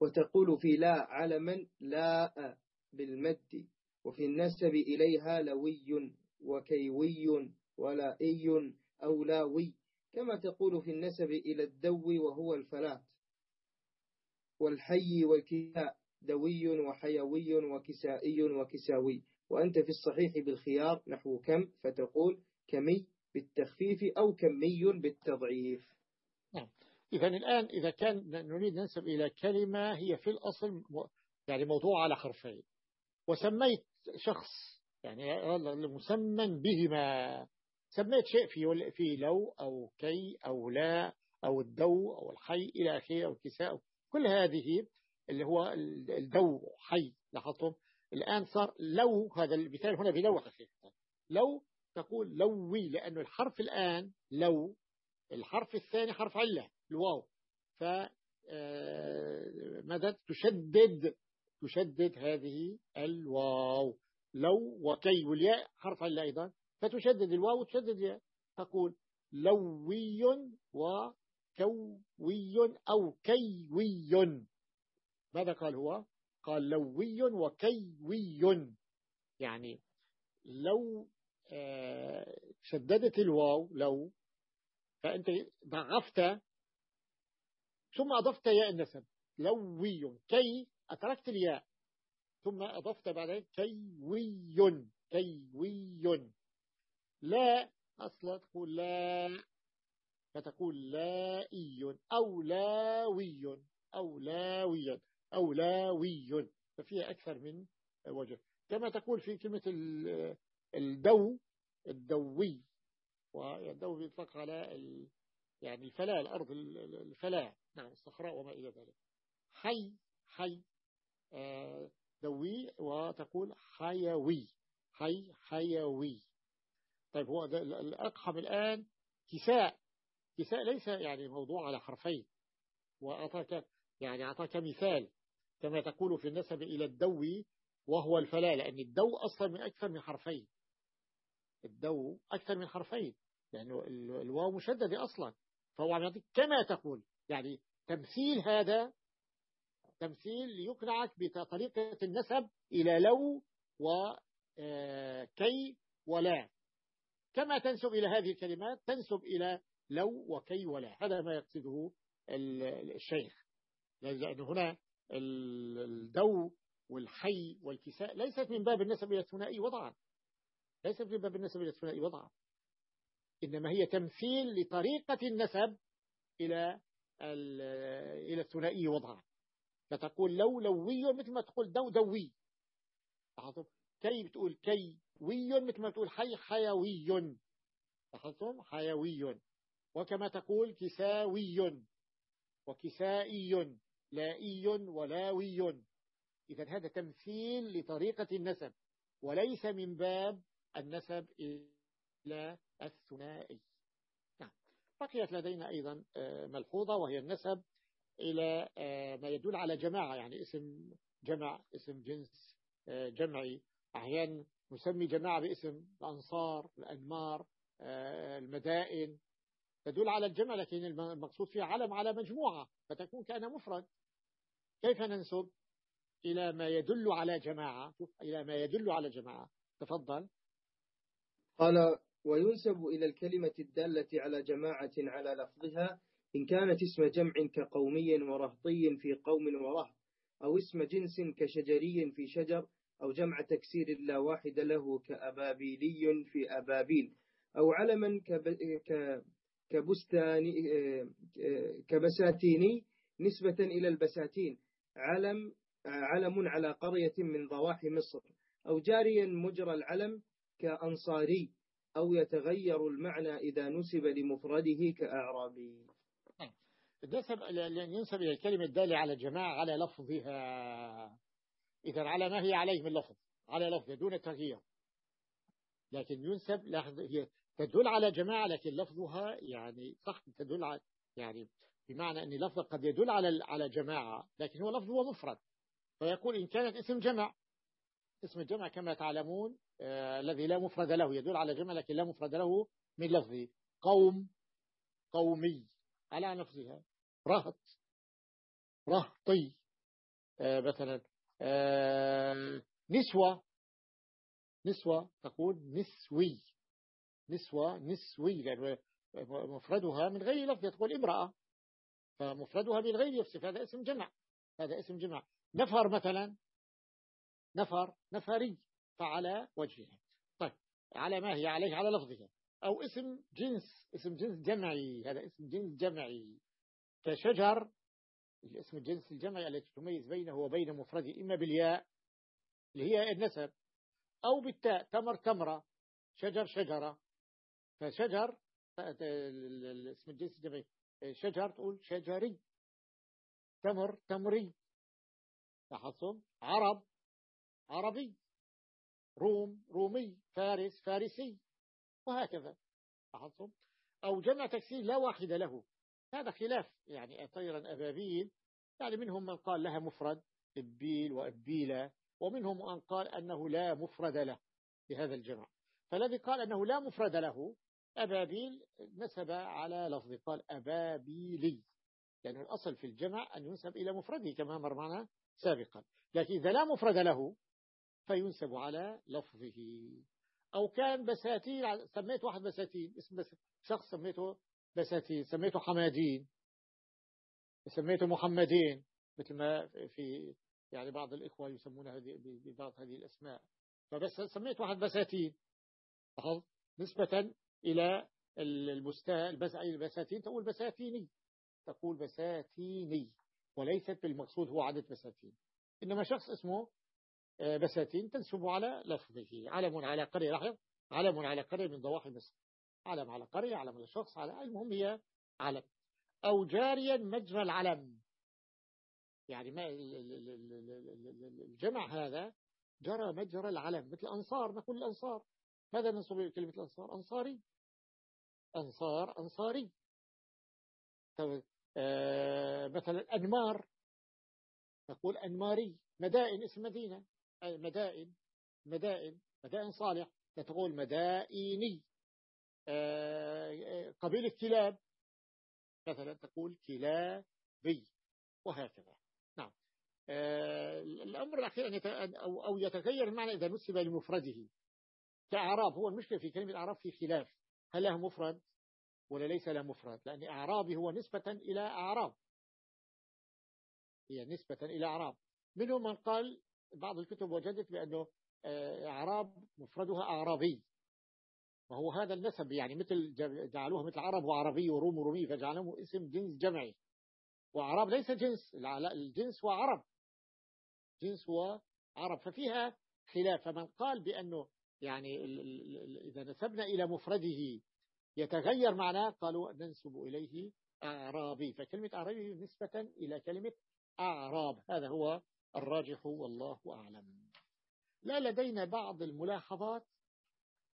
وتقول في لا علما لاء بالمد. وفي النسب إليها لوي وكيوي ولائي أو لاوي كما تقول في النسب إلى الدو وهو الفلات. والحي والكساء دوي وحيوي وكسائي وكساوي. وأنت في الصحيح بالخيار نحو كم؟ فتقول كمي بالتخفيف أو كمي بالتضعيف. نعم. إذا الآن إذا كان نريد ننسب إلى كلمة هي في الأصل يعني موضوع على حرفين. وسميت شخص يعني مسمى بهما. سميت شيء في في لو أو كي أو لا أو الدو أو الحي إلى آخره أو الكساء كل هذه اللي هو الدو حي لاحظتم؟ الآن صار لو هذا المثال هنا بلو حقيقة لو تقول لوي لأنه الحرف الآن لو الحرف الثاني حرف علة الواو. ف آه، ماذا؟ تشدد تشدد هذه الواو. لو وكي والياء حرف علة أيضا. فتشدد الواو وتشدد الياء. تقول لوي وكوي أو كيوي. ماذا قال هو؟ قال لوي وكيوي. يعني لو آه، شددت الواو لو فأنت ضعفت ثم أضفت ياء النسب. لوي كي أتركت الياء. ثم أضفت بعدين كيوي كيوي. لا أصلا تقول لا فتقول لائي أو لاوي أو لاوي. أو لاوي ففيها أكثر من وجه. كما تقول في كلمة الدو الدوي والدو بيطلق على يعني الفلاة الأرض الفلاة نعم الصخراء وما إلى ذلك. حي حي آه، دوي وتقول حيوي حي حيوي. طيب هو الأقحم الآن كساء. كساء ليس يعني موضوع على حرفين. وأعطاك يعني أعطاك مثال. كما تقول في النسب إلى الدو وهو الفلاة لأن الدو أصلا من أكثر من حرفين. الدو أكثر من حرفين. لأنه الواو مشددة أصلا. فهو عم يعطيك كما تقول. يعني تمثيل هذا تمثيل ليقنعك بطريقة النسب إلى لو وكي آه، ولا. كما تنسب إلى هذه الكلمات تنسب إلى لو وكي ولا. هذا ما يقصده الشيخ. لأن هنا الدو والحي والكساء ليست من باب النسب إلى الثنائي وضعا. ليست من باب النسب إلى الثنائي وضعا. إنما هي تمثيل لطريقة النسب إلى إلى الثنائي وضعا. فتقول لو لوي مثل ما تقول دو دوي. كي بتقول كي وي مثل ما تقول حي حيوي. لاحظتم؟ حيوي. وكما تقول كساوي. وكسائي. لائي ولاوي. إذا هذا تمثيل لطريقة النسب وليس من باب النسب إلى الثنائي. نعم. بقيت لدينا أيضا آه، ملحوظة وهي النسب إلى آه، ما يدل على جماعة يعني اسم جمع اسم جنس آه، جمعي. أحيانا نسمي جماعة باسم الأنصار الأنمار المدائن. تدل على الجمع لكن المقصود فيها علم على مجموعة فتكون كأنها مفرد. كيف ننسب إلى ما يدل على جماعة؟ إلى ما يدل على جماعة. تفضل. قال وينسب إلى الكلمة الدالة على جماعة على لفظها إن كانت اسم جمع كقومي ورهطي في قوم ورهط أو اسم جنس كشجري في شجر أو جمع تكسير لا واحد له كأبابيلي في أبابيل أو علما كبستان كبساتيني نسبة إلى البساتين. علم علم على قرية من ضواحي مصر أو جاريا مجرى العلم كأنصاري أو يتغير المعنى إذا نسب لمفرده كأعرابي. نسب ينسب إلى الكلمة الدالة على الجماعة على لفظها. إذا على ما هي عليه من لفظ على لفظ دون تغيير. لكن ينسب هي تدل على جماعة لكن لفظها يعني صح تدل على يعني بمعنى أن لفظ قد يدل على على جماعة لكن هو لفظ هو مفرد. فيقول إن كانت اسم جمع اسم الجمع كما تعلمون آه الذي لا مفرد له يدل على جمع لكن لا مفرد له من لفظه. قوم قومي. على نفسها. رهط. رهطي. آه مثلا آه نسوة. نسوة تقول نسوي. نسوة نسوي لأنه مفردها من غير لفظ تقول امرأة. فمفردها من غير لفظ هذا اسم جمع. هذا اسم جمع. نفر مثلا نفر نفري فعلى وجهها طيب على ما هي؟ عليه على لفظها أو اسم جنس اسم جنس جمعي. هذا اسم جنس جمعي. كشجر اسم الجنس الجمعي التي تميز بينه وبين مفرده إما بالياء اللي هي النسب أو بالتاء تمر تمرة شجر شجرة. فشجر اسم الجنس الجمعي. شجر تقول شجري. تمر تمري. لاحظتم عرب عربي. روم رومي فارس فارسي. وهكذا. لاحظتم أو جمع تكسير لا واحد له. هذا خلاف. يعني طيرا أبابيل. يعني منهم من قال لها مفرد إبيل وأبيلة. ومنهم من قال أنه لا مفرد له. بهذا الجمع. فالذي قال أنه لا مفرد له أبابيل نسب على لفظ قال أبابيلي. لأن يعني الأصل في الجمع أن ينسب إلى مفرده كما مر معنا سابقا. لكن إذا لا مفرد له فينسب على لفظه. أو كان بساتين سميت واحد بساتين اسم بس شخص سميته بساتين سميته حمادين. سميته محمدين مثل ما في يعني بعض الإخوة يسمون هذه ببعض هذه الأسماء. فبس سميت واحد بساتين. نسبة إلى البساتين تقول بساتيني. تقول بساتيني. وليست بالمقصود هو عدد بساتين. إنما شخص اسمه آه، بساتين تنسب على لفظه. علم على قرية لاحظ. علم على قرية من ضواحي مصر علم على قرية علم على شخص على المهم هي علم. أو جاريا مجرى العلم. يعني ما الجمع هذا جرى مجرى العلم. مثل أنصار نقول الأنصار. ماذا ننصب كلمة الأنصار؟ أنصاري. أنصار أنصاري. آه مثلا أنمار. نقول أنماري. مدائن اسم مدينة. مدائن مدائن مدائن صالح. تقول مدائني. آه قبيلة كلاب. مثلا تقول كلابي. وهكذا. نعم. آه الأمر الأخير أو يتغير المعنى إذا نسب لمفرده. كأعراب هو المشكلة في كلمة أعراب في خلاف هل له مفرد ولا ليس له مفرد؟ لأن أعرابي هو نسبة إلى أعراب. هي نسبة إلى أعراب. منهم من قال بعض الكتب وجدت بأنه آه، أعراب مفردها أعرابي. وهو هذا النسب يعني مثل جعلوها مثل عرب وعربي وروم ورومي فجعلوه اسم جنس جمعي. وأعراب ليس جنس الجنس هو عرب. جنس هو عرب. ففيها خلاف. فمن قال بأنه يعني إذا نسبنا إلى مفرده يتغير معناه قالوا ننسب إليه أعرابي فكلمة أعرابي نسبة إلى كلمة أعراب هذا هو الراجح والله أعلم. لا لدينا بعض الملاحظات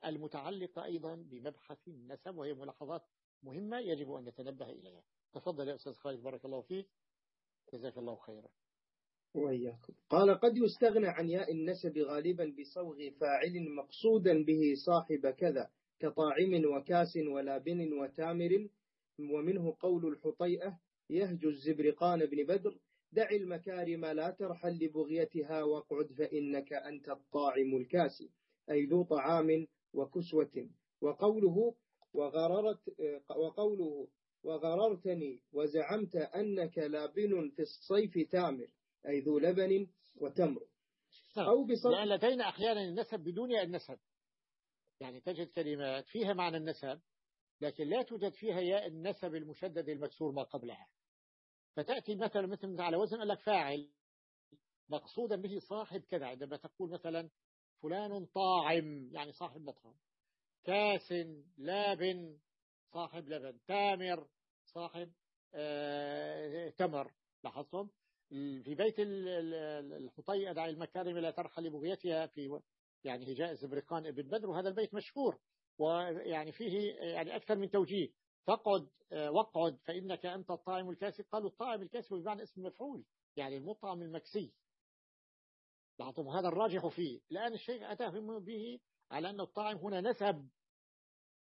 المتعلقة أيضا بمبحث النسب وهي ملاحظات مهمة يجب أن نتنبه إليها. تفضل يا أستاذ خالد بارك الله فيك. جزاك الله خيرا. وإياكم. قال قد يستغنى عن ياء النسب غالبا بصوغ فاعل مقصودا به صاحب كذا كطاعم وكاس ولابن وتامر ومنه قول الحطيئة يهج الزبرقان بن بدر دع المكارم لا ترحل لبغيتها واقعد فإنك أنت الطاعم الكاسي أي ذو طعام وكسوة. وقوله وغررت وقوله وغررتني وزعمت أنك لابن في الصيف تامر أي ذو لبن وتمر. نعم. أو بصرف لأن لدينا أحيانا النسب بدون النسب. يعني تجد كلمات فيها معنى النسب لكن لا توجد فيها ياء النسب المشدد المكسور ما قبلها. فتأتي مثلا مثل على وزن لك فاعل. مقصودا به صاحب كذا. عندما تقول مثلا فلان طاعم يعني صاحب مطعم. كاس لاب صاحب لبن. تامر صاحب آه تمر. لاحظتم؟ في بيت الحطي أدعى المكارم لا ترحل لبغيتها في يعني هجاء زبرقان ابن بدر وهذا البيت مشهور ويعني فيه يعني أكثر من توجيه. فقد آه، وقعد فإنك أنت الطائم الكاسي قالوا الطائم الكاسي بمعنى اسم مفعول يعني المطعم المكسي. لاحظتم؟ هذا الراجح فيه. الآن الشيخ أتاه به على أن الطائم هنا نسب.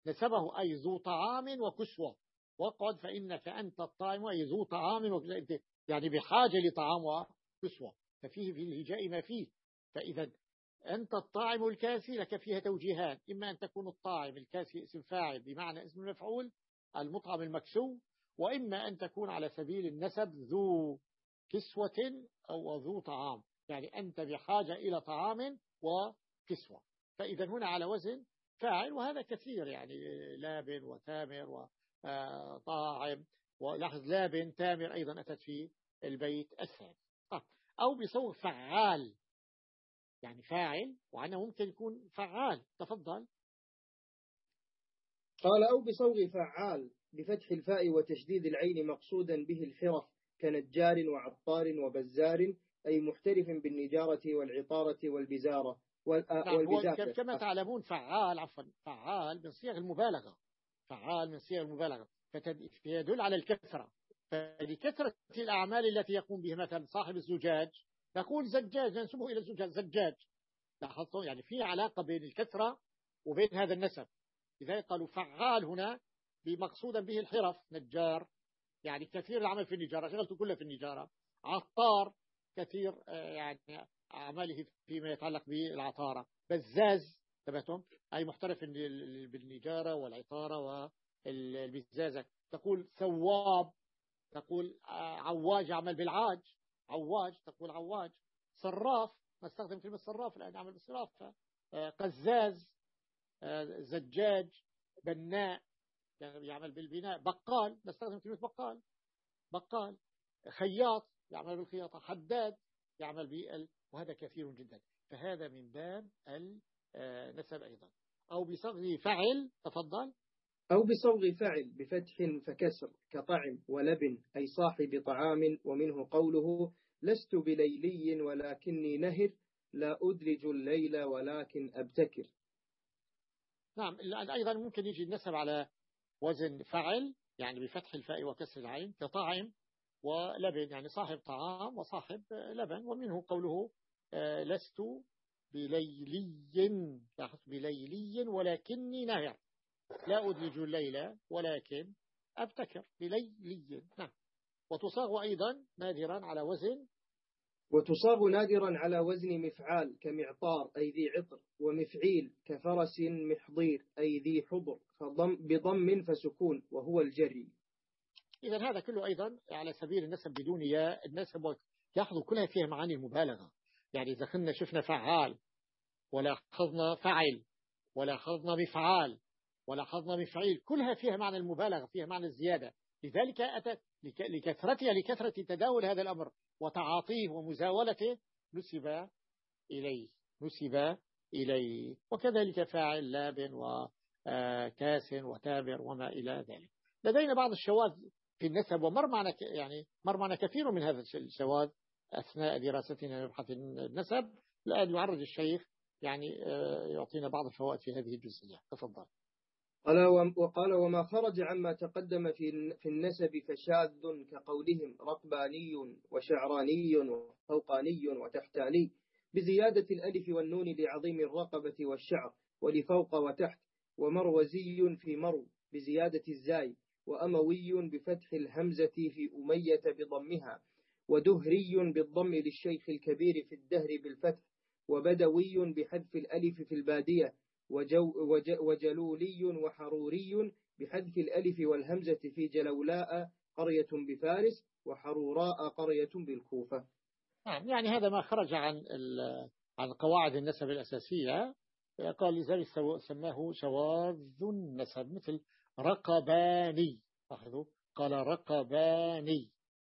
نسبه أي ذو طعام وكسوة. وقعد فإنك أنت الطائم أي ذو طعام وكسوة يعني بحاجة لطعام وكسوة ففيه في الهجاء ما فيه. فإذا أنت الطاعم الكاسي لك فيها توجيهان. إما أن تكون الطاعم الكاسي اسم فاعل بمعنى اسم المفعول المطعم المكسو وإما أن تكون على سبيل النسب ذو كسوة أو ذو طعام. يعني أنت بحاجة إلى طعام وكسوة. فإذا هنا على وزن فاعل وهذا كثير. يعني لاب وتامر وطاعم ولاحظ لاب تامر أيضا أتت في البيت الثاني. طيب أو بصوغ فعال. يعني فاعل وعنه ممكن يكون فعال. تفضل. قال أو بصوغ فعال بفتح الفاء وتشديد العين مقصودا به الحرف كنجار وعطار وبزار أي محترف بالنجارة والعطارة والبزارة نعم والبزارة كما تعلمون فعال عفوا فعال من صيغ المبالغة. فعال من صيغ المبالغة. فيدل على الكثرة فلكثرة الأعمال التي يقوم بها مثلا صاحب الزجاج نقول زجاج ننسبه إلى الزجاج زجاج. لاحظتم؟ يعني في علاقة بين الكثرة وبين هذا النسب. لذلك قالوا فعال هنا بمقصودا به الحرف نجار. يعني كثير العمل في النجارة شغلته كلها في النجارة. عطار كثير آه، يعني أعماله فيما يتعلق بالعطارة. بزاز تبعتم أي محترف بالنجارة والعطارة والبزازة. تقول ثواب تقول آه، عواج يعمل بالعاج. عواج تقول عواج. صراف نستخدم كلمة صراف الآن يعمل بالصراف. آه، قزاز زجاج بناء يعني يعمل بالبناء. بقال نستخدم كلمة بقال. بقال. خياط يعمل بالخياطة حداد يعمل بال وهذا كثير جدا. فهذا من باب النسب أيضا. أو بصغر فعل تفضل. أو بصوغ فعل بفتح فكسر كطعم ولبن أي صاحب طعام ومنه قوله لست بليلي ولكني نهر لا أدرج الليل ولكن أبتكر نعم أيضا ممكن يجي النسب على وزن فعل يعني بفتح الفاء وكسر العين كطعم ولبن يعني صاحب طعام وصاحب لبن ومنه قوله لست بليلي بليلي ولكني نهر لا أدرج الليل ولكن أبتكر بليلي نعم. وتصاغ أيضا نادرا على وزن. وتصاغ نادرا على وزن مفعال كمعطار أي ذي عطر ومفعيل كفرس محضير أي ذي حضر بضم فسكون وهو الجري. إذا هذا كله أيضا على سبيل النسب بدون ياء. النسب لاحظوا كلها فيها معاني المبالغة يعني إذا كنا شفنا فعال ولاحظنا فعل ولاحظنا مفعال ولاحظنا مفعيل كلها فيها معنى المبالغة فيها معنى الزيادة. لذلك أتت لكثرتها لكثرة تداول هذا الأمر وتعاطيه ومزاولته نسب إليه نسب إليه. وكذلك فاعل لاب وكاس وتابر وما إلى ذلك. لدينا بعض الشواذ في النسب ومر معنا يعني مر معنا كثير من هذا الشواذ أثناء دراستنا لمبحث النسب. الآن يعرض الشيخ يعني آه، يعطينا بعض الفوائد في هذه الجزئية. تفضل. قال وقال وما خرج عما تقدم في في النسب فشاذ كقولهم رقباني وشعراني وفوقاني وتحتاني بزيادة الألف والنون لعظيم الرقبة والشعر ولفوق وتحت ومروزي في مرو بزيادة الزاي وأموي بفتح الهمزة في أمية بضمها ودهري بالضم للشيخ الكبير في الدهر بالفتح وبدوي بحذف الألف في البادية وجو وجلولي وحروري بحذف الألف والهمزة في جلولاء قرية بفارس وحروراء قرية بالكوفة. نعم يعني هذا ما خرج عن عن قواعد النسب الأساسية. قال لذلك سماه شواذ النسب مثل رقباني. لاحظوا قال رقباني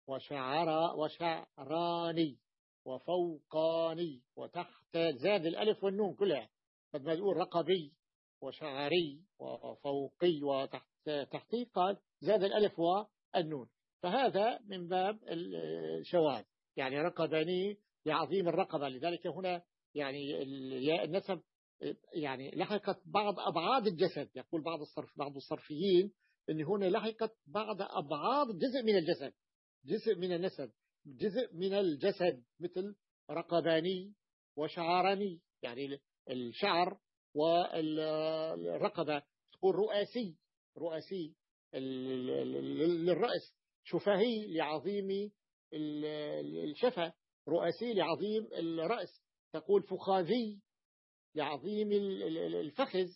وشعر وشعراني وفوقاني وتحت زاد الألف والنون كلها. قد ما تقول رقبي وشعري وفوقي وتحتي قال زاد الألف والنون. فهذا من باب الشواذ يعني رقباني لعظيم الرقبة. لذلك هنا يعني النسب يعني لحقت بعض أبعاد الجسد. يقول بعض الصرف بعض الصرفيين أن هنا لحقت بعض أبعاد جزء من الجسد. جزء من النسب جزء من الجسد مثل رقباني وشعراني يعني الشعر والرقبة. تقول رؤاسي رؤاسي للرأس. شفهي لعظيم الشفة رؤاسي لعظيم الرأس. تقول فخاذي لعظيم الفخذ.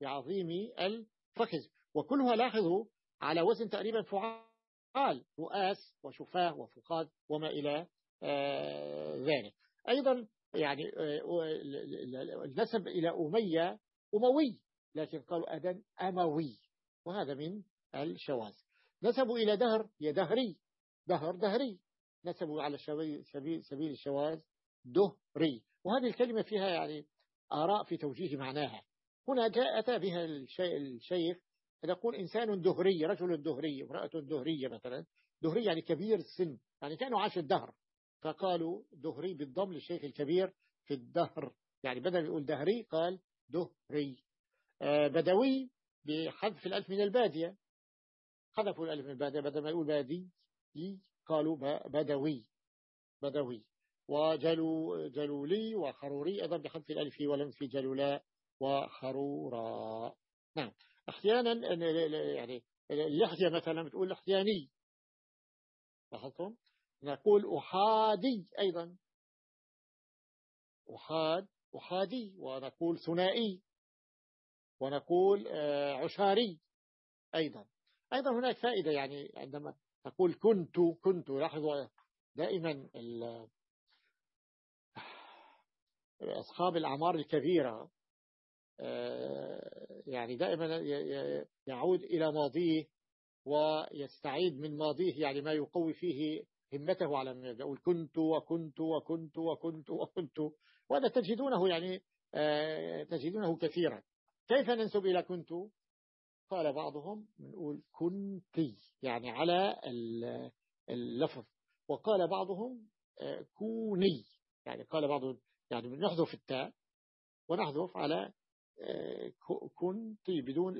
لعظيم الفخذ. وكلها لاحظوا على وزن تقريبا فعال. رؤاس وشفاه وفقاد وما إلى آه، ذلك. أيضا يعني النسب إلى أمية أموي لكن قالوا أذن أموي وهذا من الشواذ. نسبوا إلى دهر هي دهري دهر دهري. نسبوا على سبيل, سبيل الشواذ دهري. وهذه الكلمة فيها يعني آراء في توجيه معناها. هنا جاء أتى بها الشيخ يقول إنسان دهري رجل دهري امرأة دهرية مثلا. دهري يعني كبير السن يعني كانوا عاش الدهر. فقالوا دهري بالضم للشيخ الكبير في الدهر. يعني بدل يقول دهري قال دهري. آه، بدوي بحذف الألف من البادية. حذفوا الألف من البادية بدل ما يقول بادي قالوا بدوي. بدوي. وجلو جلولي وخروري أيضا بحذف الألف ولم في جلولاء وخرورا نعم. أحيانا يعني اللحية مثلا بتقول لحياني لاحظتم؟ نقول أحادي أيضا. أحاد أحادي ونقول ثنائي ونقول آه، عشاري أيضا. أيضا هناك فائدة يعني عندما نقول كنت كنت لاحظوا دائما أصحاب الأعمار الكبيرة آه، يعني دائما يعود إلى ماضيه ويستعيد من ماضيه يعني ما يقوي فيه همته على ما يقول كنت وكنت وكنت وكنت وكنت. وهذا تجدونه يعني آه، تجدونه كثيرا. كيف ننسب إلى كنت؟ قال بعضهم نقول كنتي يعني على اللفظ. وقال بعضهم آه، كوني. يعني قال بعضهم يعني نحذف التاء ونحذف على آه، كنتي بدون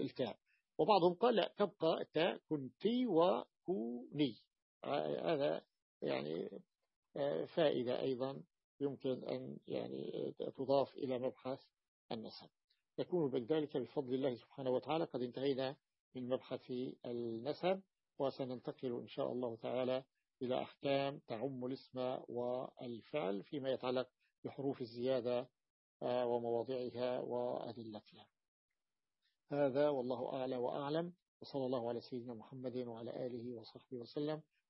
التاء. وبعضهم قال لا تبقى التاء كنتي وكوني. هذا يعني آه، فائدة أيضا يمكن أن يعني تضاف إلى مبحث النسب يكون بذلك بفضل الله سبحانه وتعالى. قد انتهينا من مبحث النسب وسننتقل إن شاء الله تعالى إلى أحكام تعم الاسم والفعل فيما يتعلق بحروف الزيادة آه، ومواضعها وأدلتها. هذا والله أعلى وأعلم. وصلى الله على سيدنا محمد وعلى آله وصحبه وسلم.